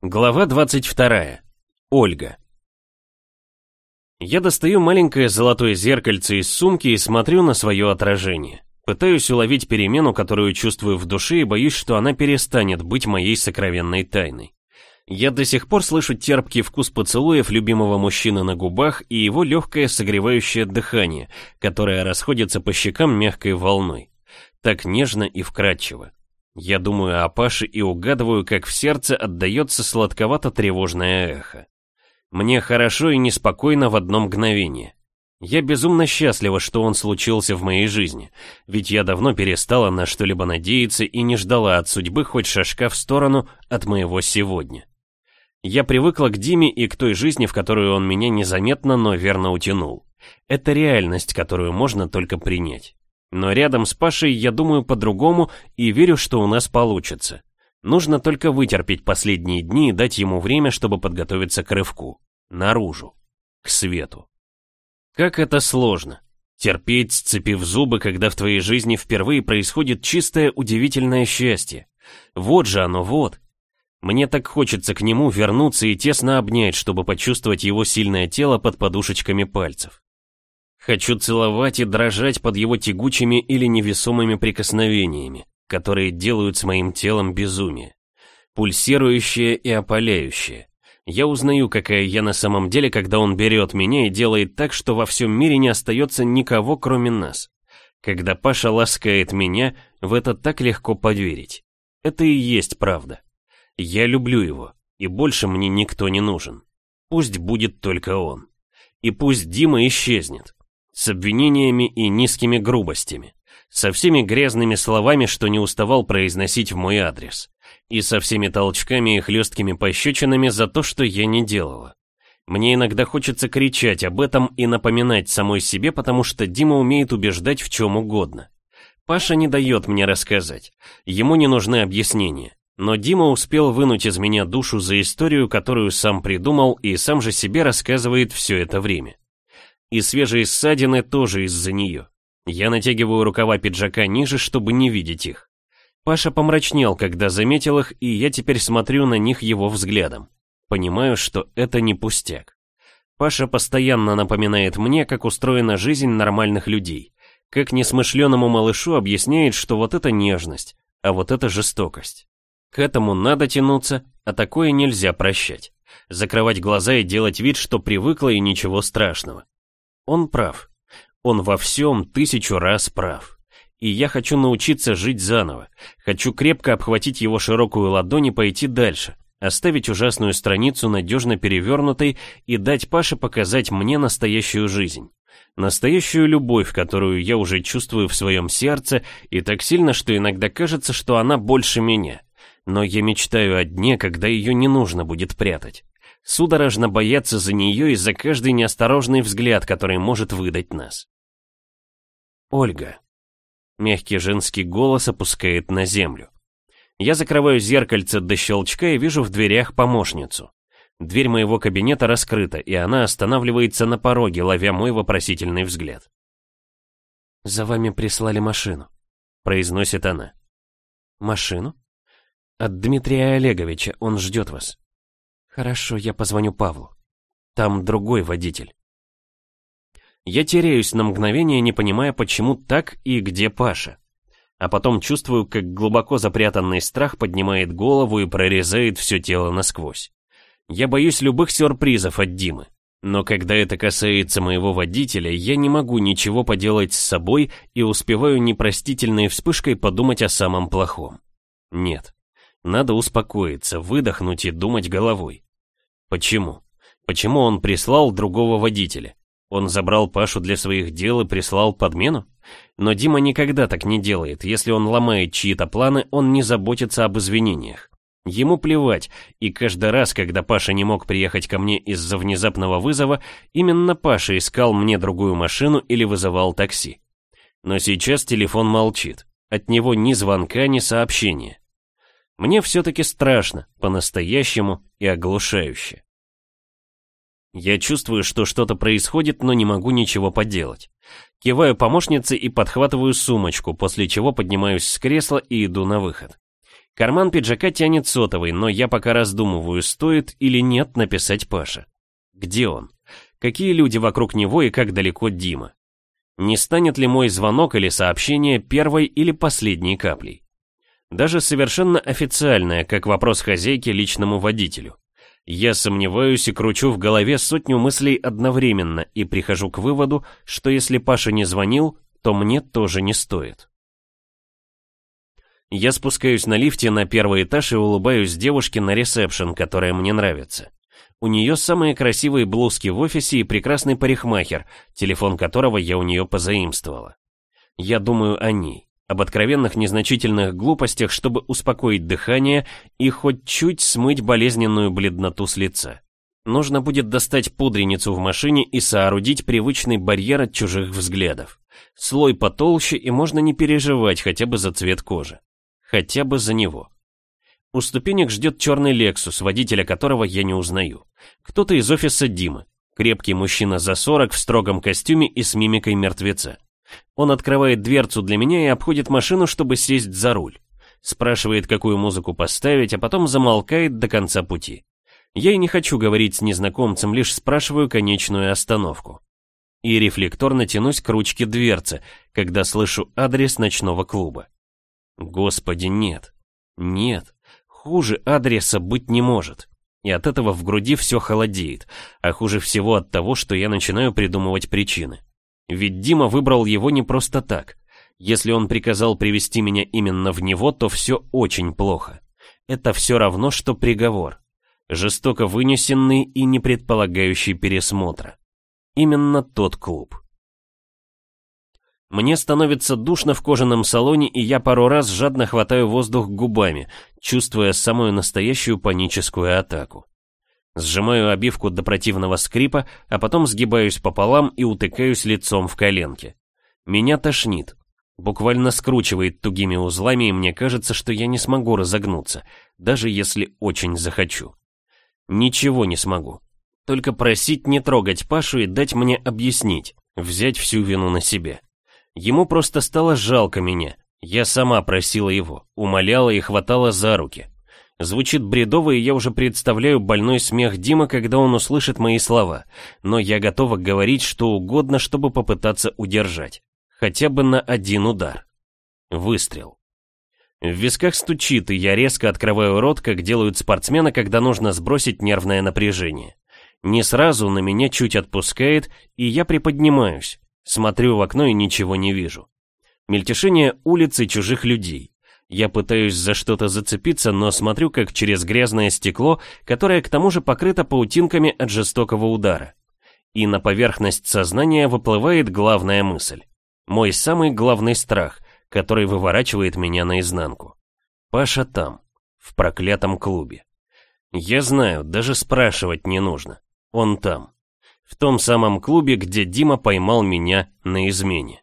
Глава 22. Ольга. Я достаю маленькое золотое зеркальце из сумки и смотрю на свое отражение. Пытаюсь уловить перемену, которую чувствую в душе, и боюсь, что она перестанет быть моей сокровенной тайной. Я до сих пор слышу терпкий вкус поцелуев любимого мужчины на губах и его легкое согревающее дыхание, которое расходится по щекам мягкой волной. Так нежно и вкрадчиво. Я думаю о Паше и угадываю, как в сердце отдается сладковато-тревожное эхо. Мне хорошо и неспокойно в одно мгновение. Я безумно счастлива, что он случился в моей жизни, ведь я давно перестала на что-либо надеяться и не ждала от судьбы хоть шажка в сторону от моего сегодня. Я привыкла к Диме и к той жизни, в которую он меня незаметно, но верно утянул. Это реальность, которую можно только принять. Но рядом с Пашей я думаю по-другому и верю, что у нас получится. Нужно только вытерпеть последние дни и дать ему время, чтобы подготовиться к рывку. Наружу. К свету. Как это сложно. Терпеть, сцепив зубы, когда в твоей жизни впервые происходит чистое удивительное счастье. Вот же оно, вот. Мне так хочется к нему вернуться и тесно обнять, чтобы почувствовать его сильное тело под подушечками пальцев. Хочу целовать и дрожать под его тягучими или невесомыми прикосновениями, которые делают с моим телом безумие. Пульсирующее и опаляющее. Я узнаю, какая я на самом деле, когда он берет меня и делает так, что во всем мире не остается никого, кроме нас. Когда Паша ласкает меня, в это так легко поверить. Это и есть правда. Я люблю его, и больше мне никто не нужен. Пусть будет только он. И пусть Дима исчезнет с обвинениями и низкими грубостями, со всеми грязными словами, что не уставал произносить в мой адрес, и со всеми толчками и хлесткими пощечинами за то, что я не делала. Мне иногда хочется кричать об этом и напоминать самой себе, потому что Дима умеет убеждать в чем угодно. Паша не дает мне рассказать, ему не нужны объяснения. Но Дима успел вынуть из меня душу за историю, которую сам придумал и сам же себе рассказывает все это время. И свежие ссадины тоже из-за нее. Я натягиваю рукава пиджака ниже, чтобы не видеть их. Паша помрачнел, когда заметил их, и я теперь смотрю на них его взглядом. Понимаю, что это не пустяк. Паша постоянно напоминает мне, как устроена жизнь нормальных людей. Как несмышленному малышу объясняет, что вот это нежность, а вот это жестокость. К этому надо тянуться, а такое нельзя прощать. Закрывать глаза и делать вид, что привыкла и ничего страшного. Он прав. Он во всем тысячу раз прав. И я хочу научиться жить заново. Хочу крепко обхватить его широкую ладонь и пойти дальше. Оставить ужасную страницу надежно перевернутой и дать Паше показать мне настоящую жизнь. Настоящую любовь, которую я уже чувствую в своем сердце, и так сильно, что иногда кажется, что она больше меня. Но я мечтаю о дне, когда ее не нужно будет прятать судорожно бояться за нее и за каждый неосторожный взгляд, который может выдать нас. Ольга. Мягкий женский голос опускает на землю. Я закрываю зеркальце до щелчка и вижу в дверях помощницу. Дверь моего кабинета раскрыта, и она останавливается на пороге, ловя мой вопросительный взгляд. «За вами прислали машину», — произносит она. «Машину?» «От Дмитрия Олеговича, он ждет вас». Хорошо, я позвоню Павлу. Там другой водитель. Я теряюсь на мгновение, не понимая, почему так и где Паша. А потом чувствую, как глубоко запрятанный страх поднимает голову и прорезает все тело насквозь. Я боюсь любых сюрпризов от Димы. Но когда это касается моего водителя, я не могу ничего поделать с собой и успеваю непростительной вспышкой подумать о самом плохом. Нет. Надо успокоиться, выдохнуть и думать головой. Почему? Почему он прислал другого водителя? Он забрал Пашу для своих дел и прислал подмену? Но Дима никогда так не делает. Если он ломает чьи-то планы, он не заботится об извинениях. Ему плевать, и каждый раз, когда Паша не мог приехать ко мне из-за внезапного вызова, именно Паша искал мне другую машину или вызывал такси. Но сейчас телефон молчит. От него ни звонка, ни сообщения. Мне все-таки страшно, по-настоящему и оглушающе. Я чувствую, что что-то происходит, но не могу ничего поделать. Киваю помощнице и подхватываю сумочку, после чего поднимаюсь с кресла и иду на выход. Карман пиджака тянет сотовый, но я пока раздумываю, стоит или нет написать Паше. Где он? Какие люди вокруг него и как далеко Дима? Не станет ли мой звонок или сообщение первой или последней каплей? Даже совершенно официальное, как вопрос хозяйки личному водителю. Я сомневаюсь и кручу в голове сотню мыслей одновременно и прихожу к выводу, что если Паша не звонил, то мне тоже не стоит. Я спускаюсь на лифте на первый этаж и улыбаюсь девушке на ресепшн, которая мне нравится. У нее самые красивые блузки в офисе и прекрасный парикмахер, телефон которого я у нее позаимствовала. Я думаю о ней, об откровенных незначительных глупостях, чтобы успокоить дыхание и хоть чуть смыть болезненную бледноту с лица. Нужно будет достать пудреницу в машине и соорудить привычный барьер от чужих взглядов. Слой потолще и можно не переживать хотя бы за цвет кожи. Хотя бы за него. У ступенек ждет черный Лексус, водителя которого я не узнаю. Кто-то из офиса Димы. Крепкий мужчина за 40 в строгом костюме и с мимикой мертвеца. Он открывает дверцу для меня и обходит машину, чтобы сесть за руль. Спрашивает, какую музыку поставить, а потом замолкает до конца пути. Я и не хочу говорить с незнакомцем, лишь спрашиваю конечную остановку. И рефлекторно тянусь к ручке дверцы, когда слышу адрес ночного клуба. Господи, нет. Нет. Хуже адреса быть не может. И от этого в груди все холодеет, а хуже всего от того, что я начинаю придумывать причины. Ведь Дима выбрал его не просто так. Если он приказал привести меня именно в него, то все очень плохо. Это все равно, что приговор. Жестоко вынесенный и не предполагающий пересмотра. Именно тот клуб. Мне становится душно в кожаном салоне, и я пару раз жадно хватаю воздух губами, чувствуя самую настоящую паническую атаку. Сжимаю обивку до противного скрипа, а потом сгибаюсь пополам и утыкаюсь лицом в коленки. Меня тошнит. Буквально скручивает тугими узлами, и мне кажется, что я не смогу разогнуться, даже если очень захочу. Ничего не смогу. Только просить не трогать Пашу и дать мне объяснить, взять всю вину на себя. Ему просто стало жалко меня. Я сама просила его, умоляла и хватала за руки. Звучит бредово, и я уже представляю больной смех Дима, когда он услышит мои слова. Но я готова говорить что угодно, чтобы попытаться удержать. Хотя бы на один удар. Выстрел. В висках стучит, и я резко открываю рот, как делают спортсмены, когда нужно сбросить нервное напряжение. Не сразу на меня чуть отпускает, и я приподнимаюсь. Смотрю в окно и ничего не вижу. Мельтешение улиц и чужих людей. Я пытаюсь за что-то зацепиться, но смотрю как через грязное стекло, которое к тому же покрыто паутинками от жестокого удара. И на поверхность сознания выплывает главная мысль. Мой самый главный страх, который выворачивает меня наизнанку. Паша там, в проклятом клубе. Я знаю, даже спрашивать не нужно. Он там. В том самом клубе, где Дима поймал меня на измене.